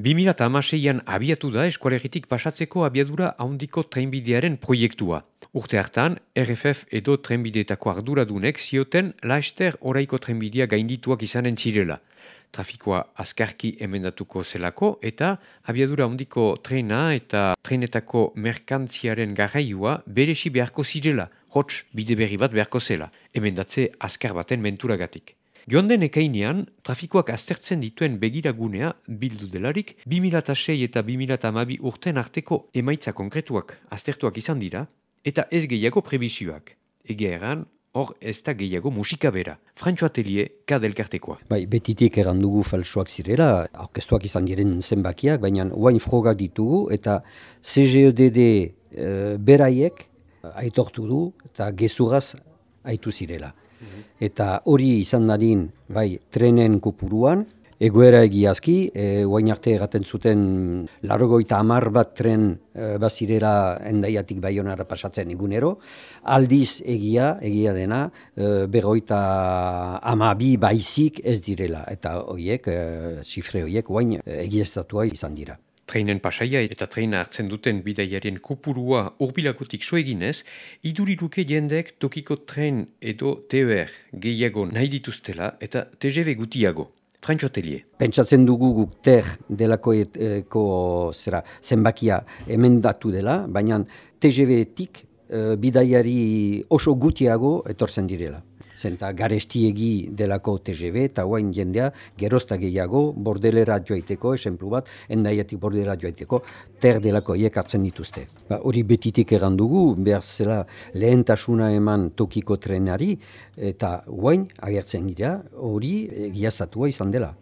2006an abiatu da eskualegitik pasatzeko abiadura haundiko trenbidearen proiektua. Urte hartan, RFF edo trenbideetako arduradunek zioten laester oraiko trenbidea gaindituak izanen zirela. Trafikoa azkarki emendatuko zelako eta abiadura haundiko trena eta trenetako merkantziaren garraioa beresi beharko zirela, hots bide berri bat beharko zela, emendatze azkar baten menturagatik. Joan den ekainean, trafikoak aztertzen dituen begiragunea bildu delarik, 2006 eta 2008 urten arteko emaitza konkretuak aztertuak izan dira, eta ez gehiago prebizioak. Ege eran, hor ez da gehiago musika bera. Frantxo Atelier, kadelkartekoa. Bai, betitik erandugu falsoak zirela, orkestuak izan diren zenbakiak, baina oain frogak ditugu, eta CGEDD e, beraiek aitortu du, eta gezuraz aitu zirela. Eta hori izan dadin, bai, trenen kupuruan, egoera egiazki, e, guain arte egaten zuten larogoita amar bat tren e, bazirera endaiatik baionara pasatzen igunero, aldiz egia, egia dena, e, begoita amabi baizik ez direla, eta horiek, e, zifre horiek, guain egiaztatua izan dira. Treinen pasaia eta treina hartzen duten bidaiarien kopurua urbilakotik so eginez, iduriruke jendek tokiko tren edo TER gehiago nahi dituztela eta TGV gutiago. Frantxo Atelier. Pentsatzen dugu guk ter delako eko zera, zenbakia emendatu dela, baina TGV-etik eh, bidaiari oso gutiago etortzen direla zenta garestiegi delako TGV eta guain jendea gerozta gehiago bordelera joaiteko, esenplu bat, endaiatik bordelera joaiteko, ter delako hiek hartzen dituzte. Ba, hori betitik egan dugu, behar zela lehentasuna eman tokiko trenari, eta guain agertzen gira, hori egiazatua izan dela.